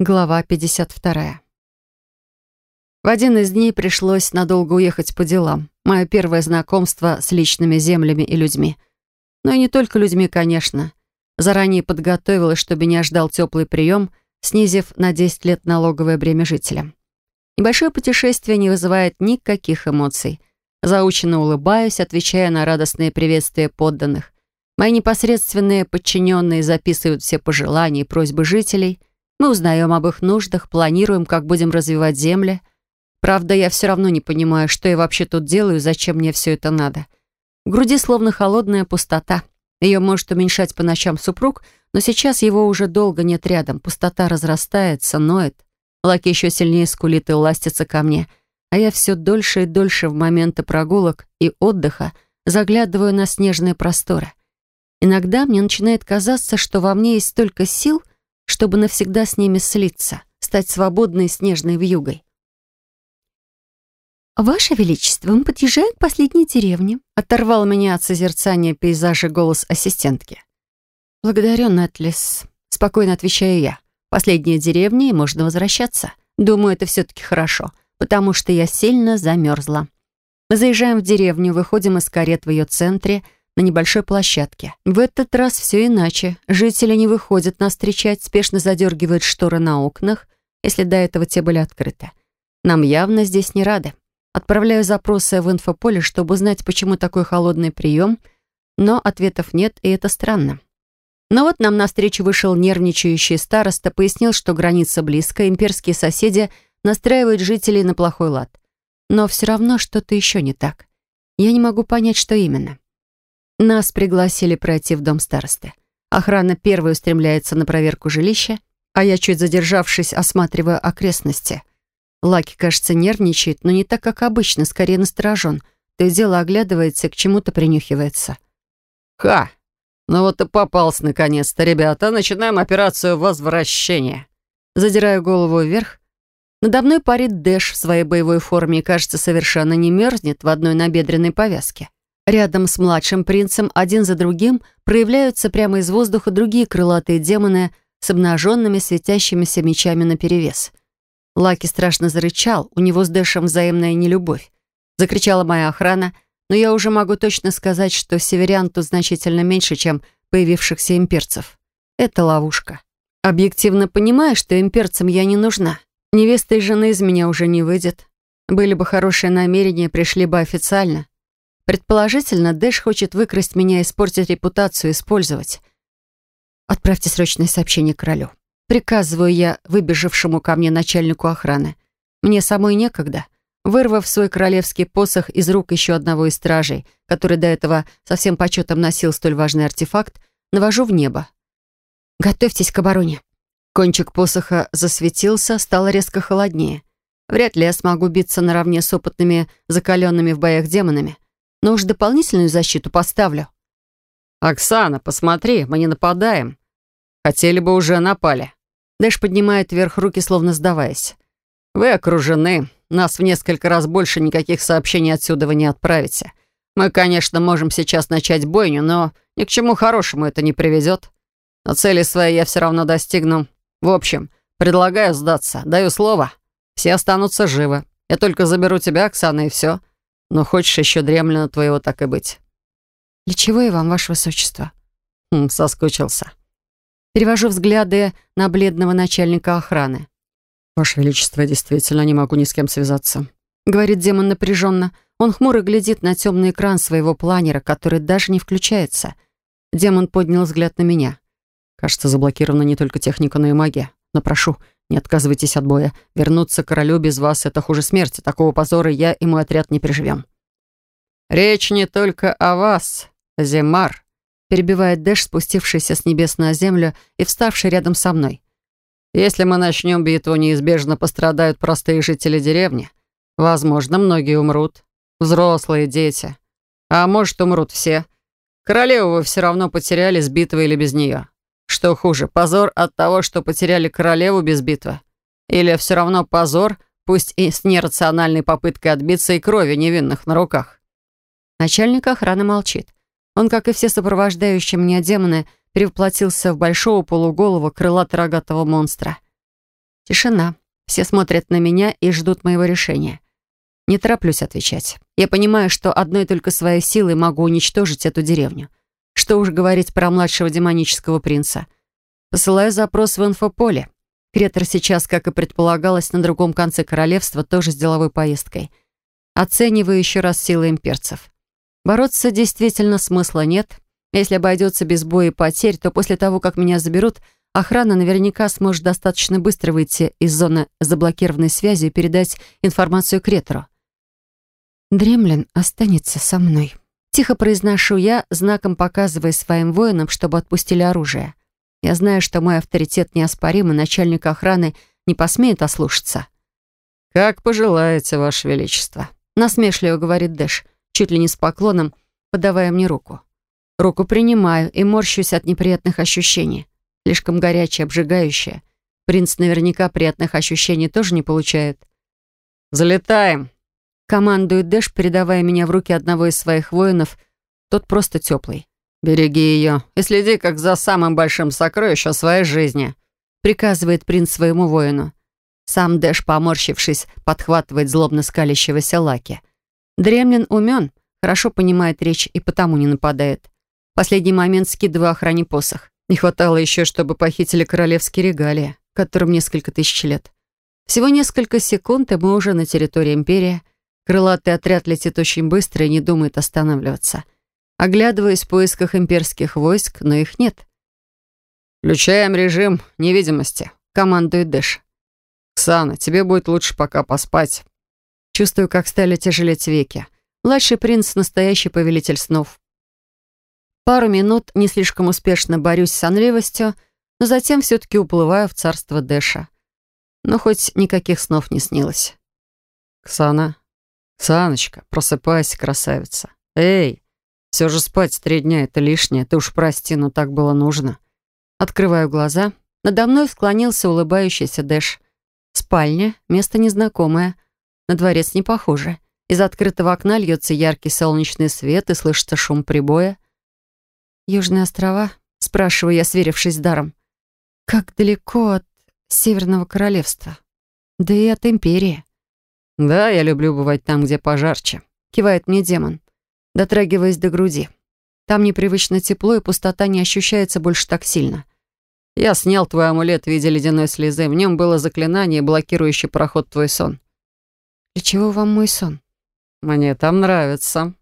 Глава 52. В один из дней пришлось надолго уехать по делам. Мое первое знакомство с личными землями и людьми. Но и не только людьми, конечно. Заранее подготовилась, чтобы не ждал теплый прием, снизив на 10 лет налоговое бремя жителям. Небольшое путешествие не вызывает никаких эмоций. Заученно улыбаюсь, отвечая на радостные приветствия подданных. Мои непосредственные подчиненные записывают все пожелания и просьбы жителей — мы узнаем об их нуждах, планируем, как будем развивать земли. Правда, я все равно не понимаю, что я вообще тут делаю зачем мне все это надо. В груди словно холодная пустота. Ее может уменьшать по ночам супруг, но сейчас его уже долго нет рядом. Пустота разрастается, ноет. Лаки еще сильнее скулит и ластится ко мне. А я все дольше и дольше в моменты прогулок и отдыха заглядываю на снежные просторы. Иногда мне начинает казаться, что во мне есть столько сил — чтобы навсегда с ними слиться, стать свободной снежной вьюгой. «Ваше Величество, мы подъезжаем к последней деревне», оторвал меня от созерцания пейзажа голос ассистентки. «Благодарю, Нетлис», — спокойно отвечаю я. «Последняя деревня, и можно возвращаться. Думаю, это все-таки хорошо, потому что я сильно замерзла». Мы заезжаем в деревню, выходим из карет в ее центре — на небольшой площадке. В этот раз все иначе. Жители не выходят нас встречать, спешно задергивают шторы на окнах, если до этого те были открыты. Нам явно здесь не рады. Отправляю запросы в инфополе, чтобы узнать, почему такой холодный прием, но ответов нет, и это странно. Но вот нам навстречу вышел нервничающий староста, пояснил, что граница близко, имперские соседи настраивают жителей на плохой лад. Но все равно что-то еще не так. Я не могу понять, что именно. Нас пригласили пройти в дом старосты. Охрана первой устремляется на проверку жилища, а я, чуть задержавшись, осматриваю окрестности. Лаки, кажется, нервничает, но не так, как обычно, скорее насторожен. То и дело оглядывается и к чему-то принюхивается. «Ха! Ну вот и попался наконец-то, ребята. Начинаем операцию возвращения». Задираю голову вверх. Надо мной парит Дэш в своей боевой форме и, кажется, совершенно не мерзнет в одной набедренной повязке. Рядом с младшим принцем один за другим проявляются прямо из воздуха другие крылатые демоны с обнаженными светящимися мечами наперевес. Лаки страшно зарычал, у него с Дэшем взаимная нелюбовь. Закричала моя охрана, но я уже могу точно сказать, что северян тут значительно меньше, чем появившихся имперцев. Это ловушка. Объективно понимаю, что имперцам я не нужна. Невеста и жены из меня уже не выйдет. Были бы хорошие намерения, пришли бы официально. Предположительно, Дэш хочет выкрасть меня, испортить репутацию, использовать. Отправьте срочное сообщение королю. Приказываю я выбежавшему ко мне начальнику охраны. Мне самой некогда. Вырвав свой королевский посох из рук еще одного из стражей, который до этого со всем почетом носил столь важный артефакт, навожу в небо. «Готовьтесь к обороне». Кончик посоха засветился, стало резко холоднее. Вряд ли я смогу биться наравне с опытными, закаленными в боях демонами но уж дополнительную защиту поставлю. «Оксана, посмотри, мы не нападаем. Хотели бы уже напали». Дэш поднимает вверх руки, словно сдаваясь. «Вы окружены. Нас в несколько раз больше никаких сообщений отсюда вы не отправите. Мы, конечно, можем сейчас начать бойню, но ни к чему хорошему это не приведет. Но цели своей я все равно достигну. В общем, предлагаю сдаться. Даю слово. Все останутся живы. Я только заберу тебя, Оксана, и все. Но хочешь еще дремлина твоего так и быть. Для чего я вам, ваше высочество? Хм, соскучился. Перевожу взгляды на бледного начальника охраны. «Ваше Величество, я действительно не могу ни с кем связаться», — говорит демон напряженно. Он хмуро глядит на темный экран своего планера, который даже не включается. Демон поднял взгляд на меня. «Кажется, заблокирована не только техника, но и магия. Но прошу, не отказывайтесь от боя. Вернуться к королю без вас — это хуже смерти. Такого позора я и мой отряд не переживем». «Речь не только о вас, Земар», — перебивает Дэш, спустившийся с небес на землю и вставший рядом со мной. «Если мы начнем битву, неизбежно пострадают простые жители деревни. Возможно, многие умрут. Взрослые, дети. А может, умрут все. Королеву вы все равно потеряли с битвой или без нее. Что хуже, позор от того, что потеряли королеву без битвы? Или все равно позор, пусть и с нерациональной попыткой отбиться и крови невинных на руках? Начальник охраны молчит. Он, как и все сопровождающие меня демоны, перевоплотился в большого полуголого крылато-рогатого монстра. Тишина. Все смотрят на меня и ждут моего решения. Не тороплюсь отвечать. Я понимаю, что одной только своей силой могу уничтожить эту деревню. Что уж говорить про младшего демонического принца. Посылаю запрос в инфополе. Кретор сейчас, как и предполагалось, на другом конце королевства, тоже с деловой поездкой. Оцениваю еще раз силы имперцев. Бороться действительно смысла нет. Если обойдется без боя и потерь, то после того, как меня заберут, охрана наверняка сможет достаточно быстро выйти из зоны заблокированной связи и передать информацию Кретору. «Дремлин останется со мной», Тихо произношу я, знаком показывая своим воинам, чтобы отпустили оружие. Я знаю, что мой авторитет неоспорим, и начальник охраны не посмеет ослушаться. «Как пожелаете, Ваше Величество», — насмешливо говорит Дэш, чуть ли не с поклоном, подавая мне руку. Руку принимаю и морщусь от неприятных ощущений. Слишком горячее, обжигающее. Принц наверняка приятных ощущений тоже не получает. «Залетаем», Командует Дэш, передавая меня в руки одного из своих воинов. Тот просто теплый. «Береги ее и следи, как за самым большим сокровищем своей жизни», приказывает принц своему воину. Сам Дэш, поморщившись, подхватывает злобно скалящегося Лаки. Дремлин умен, хорошо понимает речь и потому не нападает. В последний момент скидываю охране посох. Не хватало еще, чтобы похитили королевские регалии, которым несколько тысяч лет. Всего несколько секунд, и мы уже на территории Империи. Крылатый отряд летит очень быстро и не думает останавливаться. Оглядываюсь в поисках имперских войск, но их нет. «Включаем режим невидимости», — командует Дэш. «Ксана, тебе будет лучше пока поспать». Чувствую, как стали тяжелеть веки. Младший принц — настоящий повелитель снов. Пару минут не слишком успешно борюсь с сонливостью, но затем все-таки уплываю в царство Дэша. Но хоть никаких снов не снилось. «Ксана, «Саночка, просыпайся, красавица. Эй, все же спать три дня — это лишнее. Ты уж прости, но так было нужно». Открываю глаза. Надо мной склонился улыбающийся Дэш. Спальня, место незнакомое. На дворец не похоже. Из открытого окна льется яркий солнечный свет и слышится шум прибоя. «Южные острова?» — спрашиваю я, сверившись даром. «Как далеко от Северного Королевства? Да и от Империи?» «Да, я люблю бывать там, где пожарче», — кивает мне демон, дотрагиваясь до груди. Там непривычно тепло, и пустота не ощущается больше так сильно. Я снял твой амулет в виде ледяной слезы. В нем было заклинание, блокирующее проход твой сон. Для чего вам мой сон? Мне там нравится.